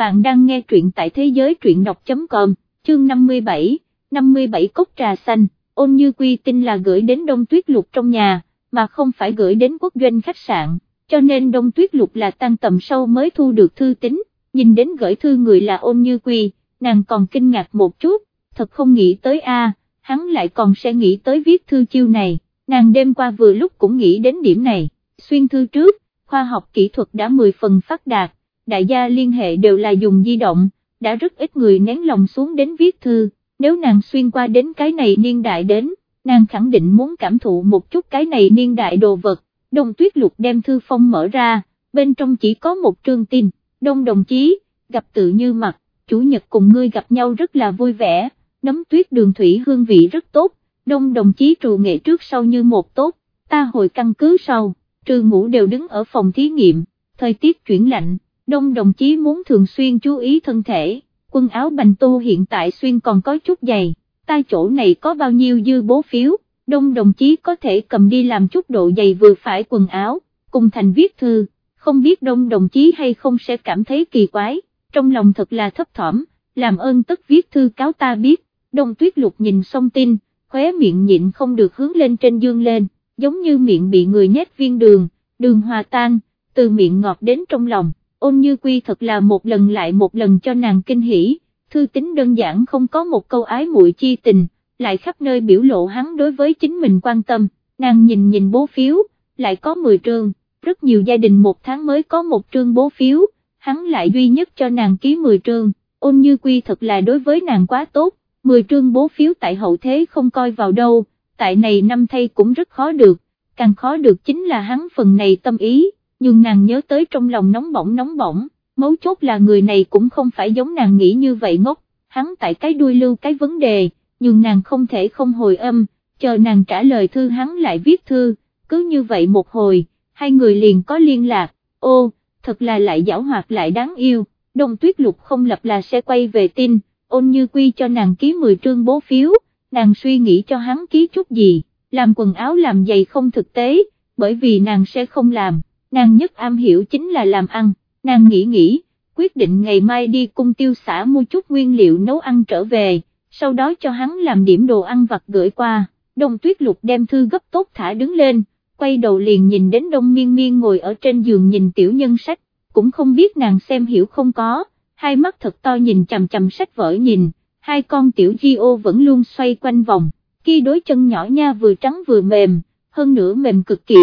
bạn đang nghe truyện tại thế giới truyện đọc.com, chương 57, 57 cốc trà xanh, ôn như quy tin là gửi đến đông tuyết lục trong nhà, mà không phải gửi đến quốc doanh khách sạn, cho nên đông tuyết lục là tăng tầm sâu mới thu được thư tín, nhìn đến gửi thư người là ôn như quy, nàng còn kinh ngạc một chút, thật không nghĩ tới a, hắn lại còn sẽ nghĩ tới viết thư chiêu này, nàng đêm qua vừa lúc cũng nghĩ đến điểm này, xuyên thư trước, khoa học kỹ thuật đã 10 phần phát đạt, đại gia liên hệ đều là dùng di động, đã rất ít người nén lòng xuống đến viết thư, nếu nàng xuyên qua đến cái này niên đại đến, nàng khẳng định muốn cảm thụ một chút cái này niên đại đồ vật, đông tuyết lục đem thư phong mở ra, bên trong chỉ có một trương tin, đông đồng chí, gặp tự như mặt, chủ nhật cùng ngươi gặp nhau rất là vui vẻ, nấm tuyết đường thủy hương vị rất tốt, đông đồng chí trù nghệ trước sau như một tốt, ta hồi căn cứ sau, trừ ngủ đều đứng ở phòng thí nghiệm, thời tiết chuyển lạnh, đông đồng chí muốn thường xuyên chú ý thân thể, quần áo bành tô hiện tại xuyên còn có chút dày, tai chỗ này có bao nhiêu dư bố phiếu, đông đồng chí có thể cầm đi làm chút độ dày vừa phải quần áo, cùng thành viết thư, không biết đông đồng chí hay không sẽ cảm thấy kỳ quái, trong lòng thật là thấp thỏm, làm ơn tất viết thư cáo ta biết, đông tuyết lục nhìn xong tin, khóe miệng nhịn không được hướng lên trên dương lên, giống như miệng bị người nhét viên đường, đường hòa tan, từ miệng ngọt đến trong lòng, ôn như quy thật là một lần lại một lần cho nàng kinh hỉ, thư tính đơn giản không có một câu ái muội chi tình, lại khắp nơi biểu lộ hắn đối với chính mình quan tâm, nàng nhìn nhìn bố phiếu, lại có 10 trương, rất nhiều gia đình một tháng mới có một trương bố phiếu, hắn lại duy nhất cho nàng ký 10 trương, ôn như quy thật là đối với nàng quá tốt, 10 trương bố phiếu tại hậu thế không coi vào đâu, tại này năm thay cũng rất khó được, càng khó được chính là hắn phần này tâm ý, nhưng nàng nhớ tới trong lòng nóng bỏng nóng bỏng, mấu chốt là người này cũng không phải giống nàng nghĩ như vậy ngốc, hắn tại cái đuôi lưu cái vấn đề, nhưng nàng không thể không hồi âm, chờ nàng trả lời thư hắn lại viết thư, cứ như vậy một hồi, hai người liền có liên lạc, ô, thật là lại giảo hoạt lại đáng yêu, đông tuyết lục không lập là sẽ quay về tin, ôn như quy cho nàng ký 10 trương bố phiếu, nàng suy nghĩ cho hắn ký chút gì, làm quần áo làm giày không thực tế, bởi vì nàng sẽ không làm, nàng nhất am hiểu chính là làm ăn, nàng nghĩ nghĩ, quyết định ngày mai đi cung tiêu xã mua chút nguyên liệu nấu ăn trở về, sau đó cho hắn làm điểm đồ ăn vặt gửi qua, đông tuyết lục đem thư gấp tốt thả đứng lên, quay đầu liền nhìn đến đông miên miên ngồi ở trên giường nhìn tiểu nhân sách, cũng không biết nàng xem hiểu không có, hai mắt thật to nhìn chằm chằm sách vở nhìn, hai con tiểu di ô vẫn luôn xoay quanh vòng, khi đối chân nhỏ nha vừa trắng vừa mềm, hơn nữa mềm cực kỳ,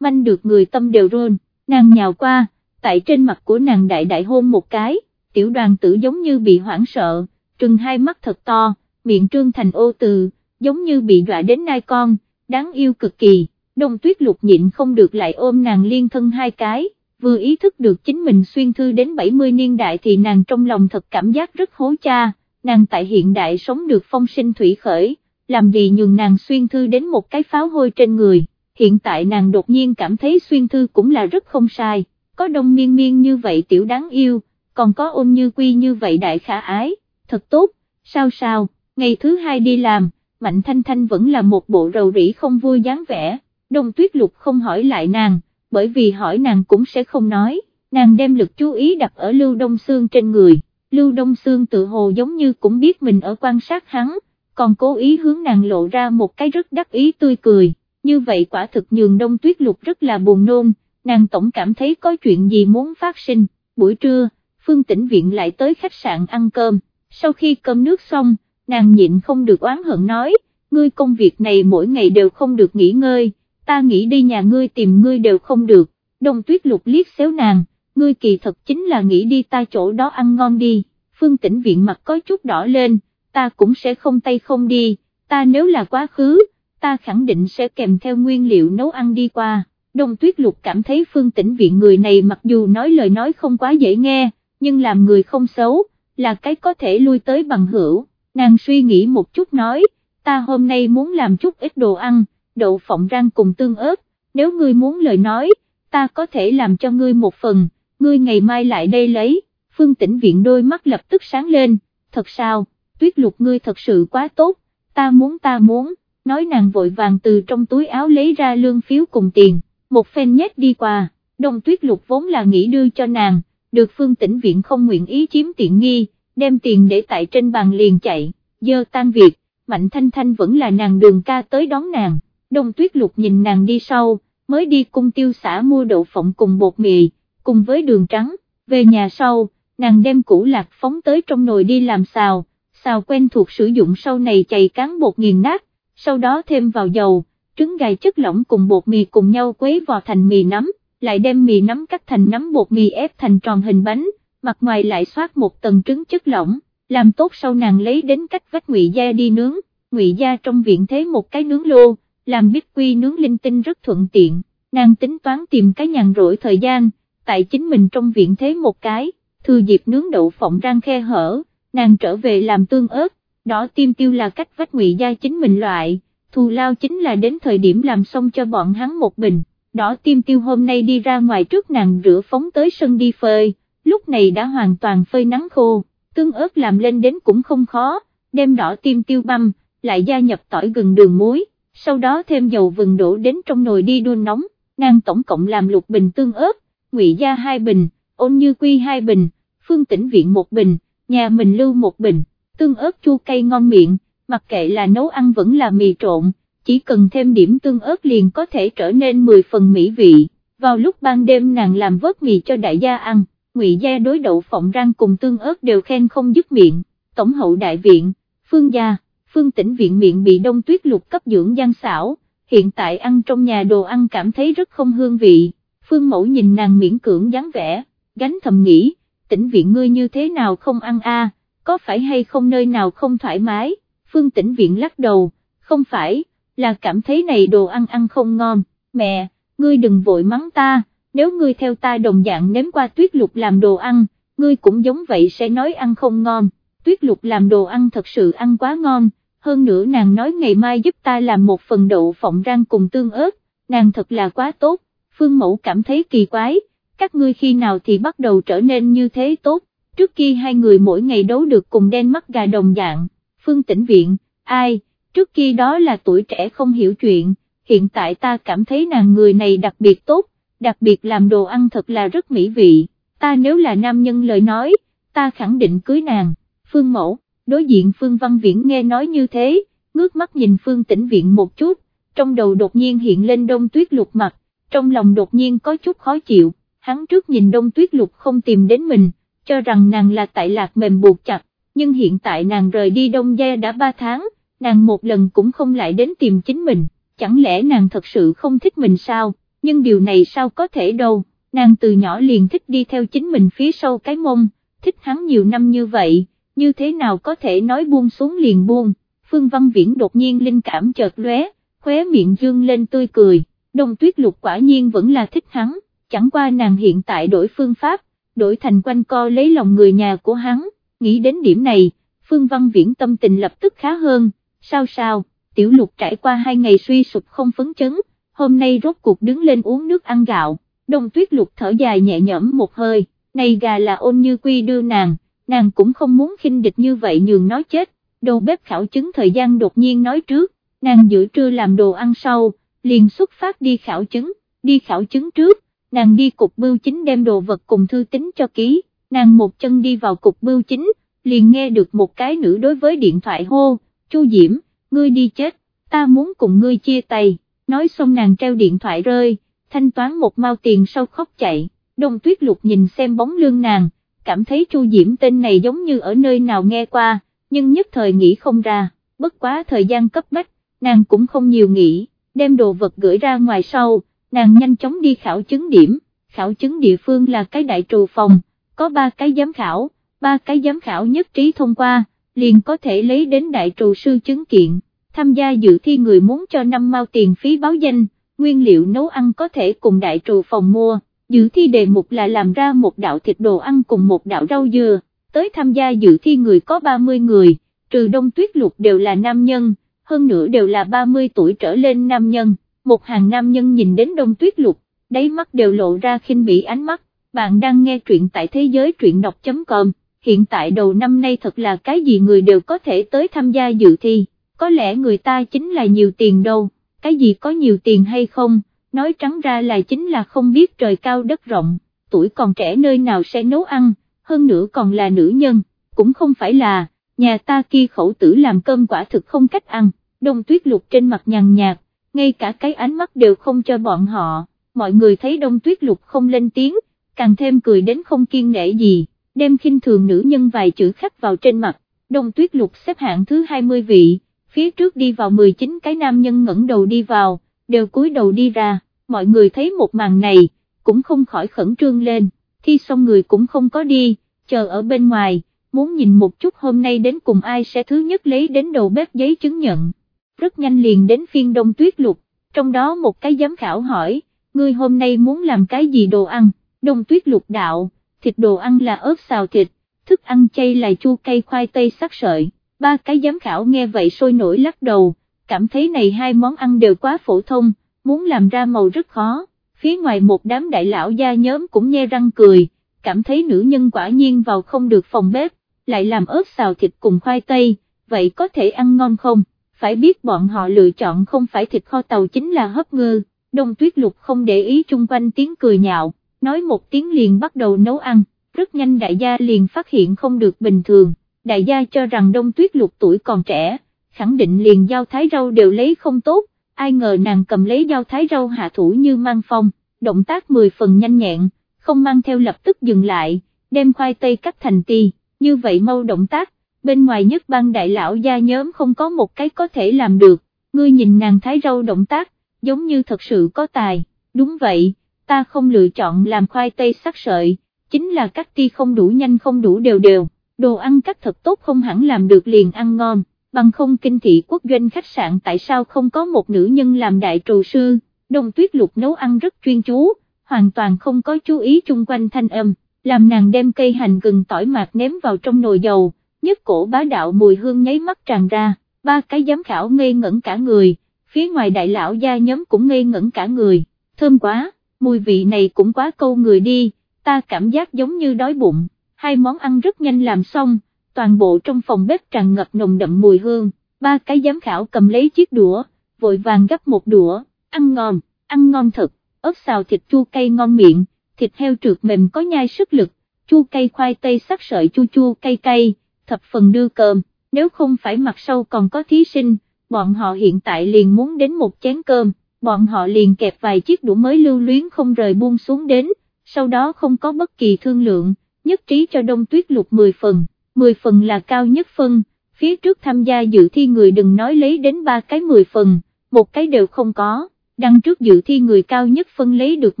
manh được người tâm đều rôn, nàng nhào qua, tại trên mặt của nàng đại đại hôn một cái, tiểu đoàn tử giống như bị hoảng sợ, trừng hai mắt thật to, miệng trương thành ô từ, giống như bị dọa đến nai con, đáng yêu cực kỳ, đông tuyết lục nhịn không được lại ôm nàng liên thân hai cái, vừa ý thức được chính mình xuyên thư đến 70 niên đại thì nàng trong lòng thật cảm giác rất hối cha, nàng tại hiện đại sống được phong sinh thủy khởi, làm gì nhường nàng xuyên thư đến một cái pháo hôi trên người, hiện tại nàng đột nhiên cảm thấy xuyên thư cũng là rất không sai, có đông miên miên như vậy tiểu đáng yêu, còn có ôn như quy như vậy đại khả ái, thật tốt, sao sao, ngày thứ hai đi làm, Mạnh Thanh Thanh vẫn là một bộ rầu rĩ không vui dáng vẻ, đông tuyết lục không hỏi lại nàng, bởi vì hỏi nàng cũng sẽ không nói, nàng đem lực chú ý đặt ở Lưu Đông Sương trên người, Lưu Đông Sương tự hồ giống như cũng biết mình ở quan sát hắn, còn cố ý hướng nàng lộ ra một cái rất đắc ý tươi cười, như vậy quả thực nhường đông tuyết lục rất là buồn nôn, nàng tổng cảm thấy có chuyện gì muốn phát sinh, buổi trưa, Phương Tĩnh Viện lại tới khách sạn ăn cơm, sau khi cơm nước xong, nàng nhịn không được oán hận nói, ngươi công việc này mỗi ngày đều không được nghỉ ngơi, ta nghĩ đi nhà ngươi tìm ngươi đều không được, đông tuyết lục liếc xéo nàng, ngươi kỳ thật chính là nghĩ đi ta chỗ đó ăn ngon đi, Phương Tĩnh Viện mặt có chút đỏ lên, ta cũng sẽ không tay không đi, ta nếu là quá khứ, ta khẳng định sẽ kèm theo nguyên liệu nấu ăn đi qua. Đông Tuyết Lục cảm thấy Phương Tĩnh Viện người này mặc dù nói lời nói không quá dễ nghe, nhưng làm người không xấu, là cái có thể lui tới bằng hữu, nàng suy nghĩ một chút nói, ta hôm nay muốn làm chút ít đồ ăn, đậu phộng rang cùng tương ớt, nếu ngươi muốn lời nói, ta có thể làm cho ngươi một phần, ngươi ngày mai lại đây lấy, Phương Tĩnh Viện đôi mắt lập tức sáng lên, thật sao? tuyết lục ngươi thật sự quá tốt, ta muốn ta muốn, nói nàng vội vàng từ trong túi áo lấy ra lương phiếu cùng tiền, một phen nhét đi qua, đông tuyết lục vốn là nghĩ đưa cho nàng, được phương tĩnh viện không nguyện ý chiếm tiện nghi, đem tiền để tại trên bàn liền chạy, dơ tan việc, Mạnh Thanh Thanh vẫn là nàng đường ca tới đón nàng, đông tuyết lục nhìn nàng đi sau, mới đi cung tiêu xã mua đậu phộng cùng bột mì, cùng với đường trắng, về nhà sau, nàng đem củ lạc phóng tới trong nồi đi làm xào, xào quen thuộc sử dụng sau này chày cán bột nghiền nát, sau đó thêm vào dầu, trứng gà chất lỏng cùng bột mì cùng nhau quấy vào thành mì nấm, lại đem mì nấm cắt thành nấm bột mì ép thành tròn hình bánh, mặt ngoài lại xoát một tầng trứng chất lỏng, làm tốt sau nàng lấy đến cách vách ngụy gia đi nướng, ngụy gia trong viện thế một cái nướng lô, làm biết quy nướng linh tinh rất thuận tiện, nàng tính toán tìm cái nhàn rỗi thời gian, tại chính mình trong viện thế một cái, thư dịp nướng đậu phộng rang khe hở, nàng trở về làm tương ớt, đỏ tim tiêu là cách vách ngụy gia chính mình loại, thù lao chính là đến thời điểm làm xong cho bọn hắn một bình, đỏ tim tiêu hôm nay đi ra ngoài trước nàng rửa phóng tới sân đi phơi, lúc này đã hoàn toàn phơi nắng khô, tương ớt làm lên đến cũng không khó, đem đỏ tim tiêu băm, lại gia nhập tỏi gừng đường muối, sau đó thêm dầu vừng đổ đến trong nồi đi đun nóng, nàng tổng cộng làm lục bình tương ớt, ngụy gia hai bình, ôn như quy hai bình, phương tĩnh viện một bình, nhà mình lưu một bình, tương ớt chua cay ngon miệng, mặc kệ là nấu ăn vẫn là mì trộn, chỉ cần thêm điểm tương ớt liền có thể trở nên 10 phần mỹ vị, vào lúc ban đêm nàng làm vớt mì cho đại gia ăn, ngụy gia đối đậu phộng rang cùng tương ớt đều khen không dứt miệng, tổng hậu đại viện, phương gia, phương tĩnh viện miệng bị đông tuyết lục cấp dưỡng gian xảo, hiện tại ăn trong nhà đồ ăn cảm thấy rất không hương vị, phương mẫu nhìn nàng miễn cưỡng dáng vẻ, gánh thầm nghĩ, tĩnh viện ngươi như thế nào không ăn a? Có phải hay không nơi nào không thoải mái, phương tĩnh viện lắc đầu, không phải, là cảm thấy này đồ ăn ăn không ngon, mẹ, ngươi đừng vội mắng ta, nếu ngươi theo ta đồng dạng nếm qua tuyết lục làm đồ ăn, ngươi cũng giống vậy sẽ nói ăn không ngon, tuyết lục làm đồ ăn thật sự ăn quá ngon, hơn nữa nàng nói ngày mai giúp ta làm một phần đậu phộng rang cùng tương ớt, nàng thật là quá tốt, phương mẫu cảm thấy kỳ quái, các ngươi khi nào thì bắt đầu trở nên như thế tốt, trước kia hai người mỗi ngày đấu được cùng đen mắt gà đồng dạng, phương tĩnh viện, ai, trước kia đó là tuổi trẻ không hiểu chuyện, hiện tại ta cảm thấy nàng người này đặc biệt tốt, đặc biệt làm đồ ăn thật là rất mỹ vị, ta nếu là nam nhân lời nói, ta khẳng định cưới nàng, phương mẫu, đối diện phương văn viễn nghe nói như thế, ngước mắt nhìn phương tĩnh viện một chút, trong đầu đột nhiên hiện lên đông tuyết lục mặt, trong lòng đột nhiên có chút khó chịu, hắn trước nhìn đông tuyết lục không tìm đến mình, cho rằng nàng là tại lạc mềm buộc chặt, nhưng hiện tại nàng rời đi đông gia đã ba tháng, nàng một lần cũng không lại đến tìm chính mình, chẳng lẽ nàng thật sự không thích mình sao, nhưng điều này sao có thể đâu, nàng từ nhỏ liền thích đi theo chính mình phía sau cái mông, thích hắn nhiều năm như vậy, như thế nào có thể nói buông xuống liền buông, Phương Văn Viễn đột nhiên linh cảm chợt lóe, khóe miệng dương lên tươi cười, đông tuyết lục quả nhiên vẫn là thích hắn, chẳng qua nàng hiện tại đổi phương pháp, đổi thành quanh co lấy lòng người nhà của hắn, nghĩ đến điểm này, Phương Văn Viễn tâm tình lập tức khá hơn, sao sao, tiểu lục trải qua hai ngày suy sụp không phấn chấn, hôm nay rốt cuộc đứng lên uống nước ăn gạo, đông tuyết lục thở dài nhẹ nhõm một hơi, này gà là ôn như quy đưa nàng, nàng cũng không muốn khinh địch như vậy nhường nó chết, đầu bếp khảo chứng thời gian đột nhiên nói trước, nàng giữa trưa làm đồ ăn sau, liền xuất phát đi khảo chứng, đi khảo chứng trước, nàng đi cục bưu chính đem đồ vật cùng thư tính cho ký, nàng một chân đi vào cục bưu chính, liền nghe được một cái nữ đối với điện thoại hô, Chu Diễm, ngươi đi chết, ta muốn cùng ngươi chia tay, nói xong nàng treo điện thoại rơi, thanh toán một mao tiền sau khóc chạy, đông tuyết lục nhìn xem bóng lưng nàng, cảm thấy Chu Diễm tên này giống như ở nơi nào nghe qua, nhưng nhất thời nghĩ không ra, bất quá thời gian cấp bách, nàng cũng không nhiều nghĩ, đem đồ vật gửi ra ngoài sau, nàng nhanh chóng đi khảo chứng điểm, khảo chứng địa phương là cái đại trù phòng, có ba cái giám khảo, ba cái giám khảo nhất trí thông qua, liền có thể lấy đến đại trù sư chứng kiện, tham gia dự thi người muốn cho năm mao tiền phí báo danh, nguyên liệu nấu ăn có thể cùng đại trù phòng mua, dự thi đề mục là làm ra một đạo thịt đồ ăn cùng một đạo rau dừa, tới tham gia dự thi người có 30 người, trừ đông tuyết lục đều là nam nhân, hơn nữa đều là 30 tuổi trở lên nam nhân, một hàng nam nhân nhìn đến đông tuyết lục, đáy mắt đều lộ ra khinh bỉ ánh mắt, bạn đang nghe truyện tại thế giới truyện đọc.com hiện tại đầu năm nay thật là cái gì người đều có thể tới tham gia dự thi, có lẽ người ta chính là nhiều tiền đâu, cái gì có nhiều tiền hay không, nói trắng ra là chính là không biết trời cao đất rộng, tuổi còn trẻ nơi nào sẽ nấu ăn, hơn nữa còn là nữ nhân, cũng không phải là, nhà ta kia khẩu tử làm cơm quả thực không cách ăn, đông tuyết lục trên mặt nhàn nhạt, ngay cả cái ánh mắt đều không cho bọn họ, mọi người thấy đông tuyết lục không lên tiếng, càng thêm cười đến không kiên nể gì, đem khinh thường nữ nhân vài chữ khắc vào trên mặt, đông tuyết lục xếp hạng thứ 20 vị, phía trước đi vào 19 cái nam nhân ngẩng đầu đi vào, đều cúi đầu đi ra, mọi người thấy một màn này, cũng không khỏi khẩn trương lên, thi xong người cũng không có đi, chờ ở bên ngoài, muốn nhìn một chút hôm nay đến cùng ai sẽ thứ nhất lấy đến đầu bếp giấy chứng nhận. Rất nhanh liền đến phiên đông tuyết lục, trong đó một cái giám khảo hỏi, ngươi hôm nay muốn làm cái gì đồ ăn, đông tuyết lục đạo, thịt đồ ăn là ớt xào thịt, thức ăn chay là chua cây khoai tây sắc sợi, ba cái giám khảo nghe vậy sôi nổi lắc đầu, cảm thấy này hai món ăn đều quá phổ thông, muốn làm ra màu rất khó, phía ngoài một đám đại lão gia nhóm cũng nhe răng cười, cảm thấy nữ nhân quả nhiên vào không được phòng bếp, lại làm ớt xào thịt cùng khoai tây, vậy có thể ăn ngon không, phải biết bọn họ lựa chọn không phải thịt kho tàu chính là hấp ngư, đông tuyết lục không để ý chung quanh tiếng cười nhạo, nói một tiếng liền bắt đầu nấu ăn, rất nhanh đại gia liền phát hiện không được bình thường, đại gia cho rằng đông tuyết lục tuổi còn trẻ, khẳng định liền giao thái rau đều lấy không tốt, ai ngờ nàng cầm lấy dao thái rau hạ thủ như mang phong, động tác 10 phần nhanh nhẹn, không mang theo lập tức dừng lại, đem khoai tây cắt thành ti, như vậy mau động tác, bên ngoài nhất ban đại lão gia nhóm không có một cái có thể làm được, ngươi nhìn nàng thái râu động tác, giống như thật sự có tài, đúng vậy, ta không lựa chọn làm khoai tây sắc sợi, chính là cắt ti không đủ nhanh không đủ đều đều, đồ ăn cắt thật tốt không hẳn làm được liền ăn ngon. Bằng không kinh thị quốc doanh khách sạn tại sao không có một nữ nhân làm đại trù sư, đồng tuyết lục nấu ăn rất chuyên chú, hoàn toàn không có chú ý chung quanh thanh âm, làm nàng đem cây hành gừng tỏi mạt ném vào trong nồi dầu, nhất cổ bá đạo mùi hương nháy mắt tràn ra, ba cái giám khảo ngây ngẩn cả người, phía ngoài đại lão gia nhóm cũng ngây ngẩn cả người, thơm quá, mùi vị này cũng quá câu người đi, ta cảm giác giống như đói bụng, hai món ăn rất nhanh làm xong toàn bộ trong phòng bếp tràn ngập nồng đậm mùi hương, ba cái giám khảo cầm lấy chiếc đũa, vội vàng gấp một đũa, ăn ngon, ăn ngon thật, ớt xào thịt chua cay ngon miệng, thịt heo trượt mềm có nhai sức lực, chua cay khoai tây sắc sợi chua chua cay cay, thập phần đưa cơm, nếu không phải mặt sau còn có thí sinh, bọn họ hiện tại liền muốn đến một chén cơm, bọn họ liền kẹp vài chiếc đũa mới lưu luyến không rời buông xuống đến, sau đó không có bất kỳ thương lượng, nhất trí cho đông tuyết lục 10 phần. 10 phần là cao nhất phân, phía trước tham gia dự thi người đừng nói lấy đến ba cái 10 phần, một cái đều không có, đăng trước dự thi người cao nhất phân lấy được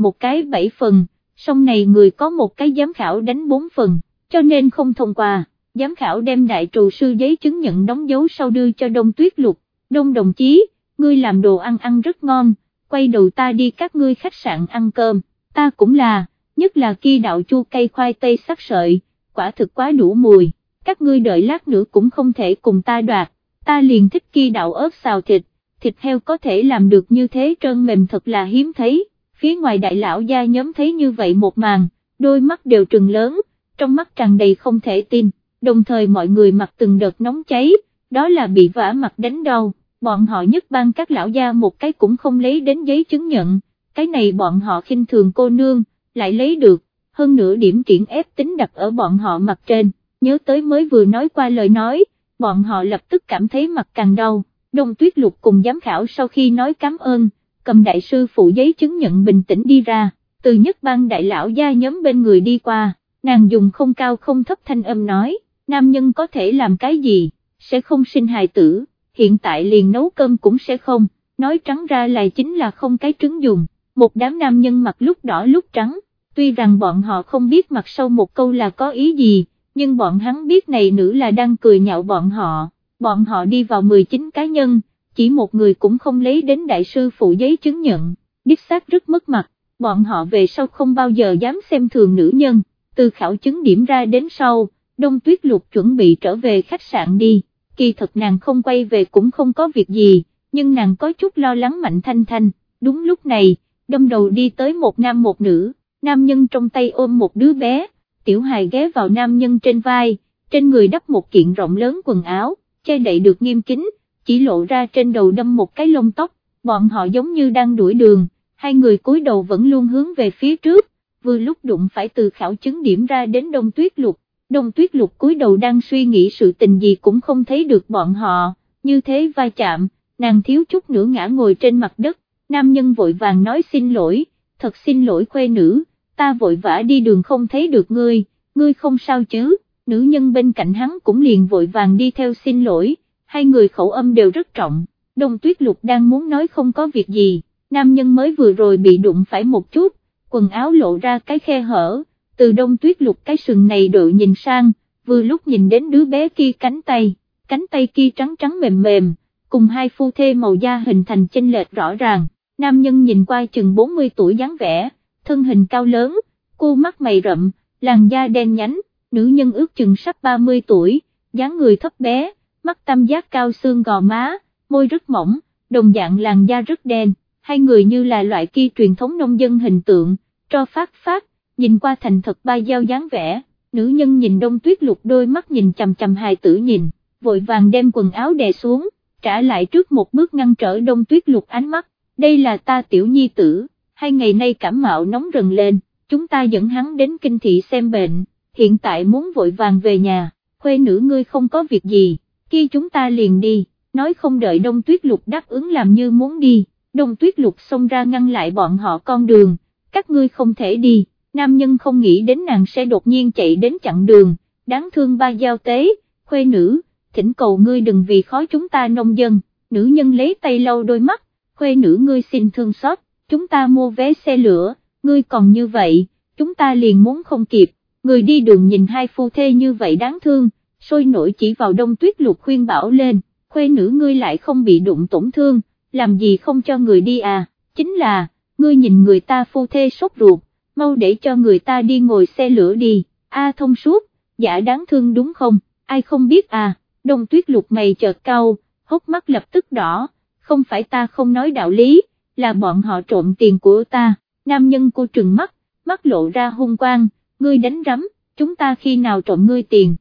một cái 7 phần, song này người có một cái giám khảo đánh 4 phần, cho nên không thông qua, giám khảo đem đại trù sư giấy chứng nhận đóng dấu sau đưa cho đông tuyết lục, đông đồng chí, ngươi làm đồ ăn ăn rất ngon, quay đầu ta đi các ngươi khách sạn ăn cơm, ta cũng là, nhất là kia đạo chua cây khoai tây sắc sợi, quả thực quá đủ mùi. Các ngươi đợi lát nữa cũng không thể cùng ta đoạt, ta liền thích kia đậu ớt xào thịt, thịt heo có thể làm được như thế trơn mềm thật là hiếm thấy, phía ngoài đại lão gia nhóm thấy như vậy một màn, đôi mắt đều trừng lớn, trong mắt tràn đầy không thể tin, đồng thời mọi người mặc từng đợt nóng cháy, đó là bị vả mặt đánh đau, bọn họ nhất ban các lão gia một cái cũng không lấy đến giấy chứng nhận, cái này bọn họ khinh thường cô nương, lại lấy được, hơn nữa điểm triển ép tính đặt ở bọn họ mặt trên nhớ tới mới vừa nói qua lời nói, bọn họ lập tức cảm thấy mặt càng đau, đông tuyết lục cùng giám khảo sau khi nói cảm ơn, cầm đại sư phụ giấy chứng nhận bình tĩnh đi ra, từ nhất ban đại lão gia nhóm bên người đi qua, nàng dùng không cao không thấp thanh âm nói, nam nhân có thể làm cái gì, sẽ không sinh hài tử, hiện tại liền nấu cơm cũng sẽ không, nói trắng ra là chính là không cái trứng dùng, một đám nam nhân mặt lúc đỏ lúc trắng, tuy rằng bọn họ không biết mặt sau một câu là có ý gì, nhưng bọn hắn biết này nữ là đang cười nhạo bọn họ, bọn họ đi vào 19 cá nhân, chỉ một người cũng không lấy đến đại sư phụ giấy chứng nhận, đích xác rất mất mặt, bọn họ về sau không bao giờ dám xem thường nữ nhân, từ khảo chứng điểm ra đến sau, đông tuyết lục chuẩn bị trở về khách sạn đi, kỳ thật nàng không quay về cũng không có việc gì, nhưng nàng có chút lo lắng mạnh thanh thanh, đúng lúc này, đâm đầu đi tới một nam một nữ, nam nhân trong tay ôm một đứa bé, tiểu hài ghé vào nam nhân trên vai, trên người đắp một kiện rộng lớn quần áo, che đậy được nghiêm kín, chỉ lộ ra trên đầu đâm một cái lông tóc, bọn họ giống như đang đuổi đường, hai người cúi đầu vẫn luôn hướng về phía trước, vừa lúc đụng phải từ khảo chứng điểm ra đến đông tuyết lục, đông tuyết lục cúi đầu đang suy nghĩ sự tình gì cũng không thấy được bọn họ, như thế vai chạm, nàng thiếu chút nữa ngã ngồi trên mặt đất, nam nhân vội vàng nói xin lỗi, thật xin lỗi khuê nữ, ta vội vã đi đường không thấy được ngươi, ngươi không sao chứ, nữ nhân bên cạnh hắn cũng liền vội vàng đi theo xin lỗi, hai người khẩu âm đều rất trọng, đông tuyết lục đang muốn nói không có việc gì, nam nhân mới vừa rồi bị đụng phải một chút, quần áo lộ ra cái khe hở, từ đông tuyết lục cái sừng này đội nhìn sang, vừa lúc nhìn đến đứa bé kia cánh tay, cánh tay kia trắng trắng mềm mềm, cùng hai phu thê màu da hình thành chênh lệch rõ ràng, nam nhân nhìn qua chừng 40 tuổi dáng vẻ, thân hình cao lớn, cô mắt mày rậm, làn da đen nhánh, nữ nhân ước chừng sắp 30 tuổi, dáng người thấp bé, mắt tam giác cao xương gò má, môi rất mỏng, đồng dạng làn da rất đen, hai người như là loại kia truyền thống nông dân hình tượng, cho phát phát, nhìn qua thành thật ba giao dáng vẻ, nữ nhân nhìn đông tuyết lục đôi mắt nhìn chầm chầm hài tử nhìn, vội vàng đem quần áo đè xuống, trả lại trước một bước ngăn trở đông tuyết lục ánh mắt, đây là ta tiểu nhi tử, hai ngày nay cảm mạo nóng rần lên, chúng ta dẫn hắn đến kinh thị xem bệnh, hiện tại muốn vội vàng về nhà, khuê nữ ngươi không có việc gì, khi chúng ta liền đi, nói không đợi đông tuyết lục đáp ứng làm như muốn đi, đông tuyết lục xông ra ngăn lại bọn họ con đường, các ngươi không thể đi, nam nhân không nghĩ đến nàng sẽ đột nhiên chạy đến chặn đường, đáng thương ba giao tế, khuê nữ, thỉnh cầu ngươi đừng vì khó chúng ta nông dân, nữ nhân lấy tay lau đôi mắt, khuê nữ ngươi xin thương xót, chúng ta mua vé xe lửa, ngươi còn như vậy, chúng ta liền muốn không kịp, người đi đường nhìn hai phu thê như vậy đáng thương, sôi nổi chỉ vào đông tuyết lục khuyên bảo lên, khuê nữ ngươi lại không bị đụng tổn thương, làm gì không cho người đi à, chính là, ngươi nhìn người ta phu thê sốt ruột, mau để cho người ta đi ngồi xe lửa đi, a thông suốt, giả đáng thương đúng không, ai không biết à, đông tuyết lục mày chợt cau, hốc mắt lập tức đỏ, không phải ta không nói đạo lý, là bọn họ trộm tiền của ta, nam nhân cô trừng mắt, mắt lộ ra hung quang, ngươi đánh rắm, chúng ta khi nào trộm ngươi tiền,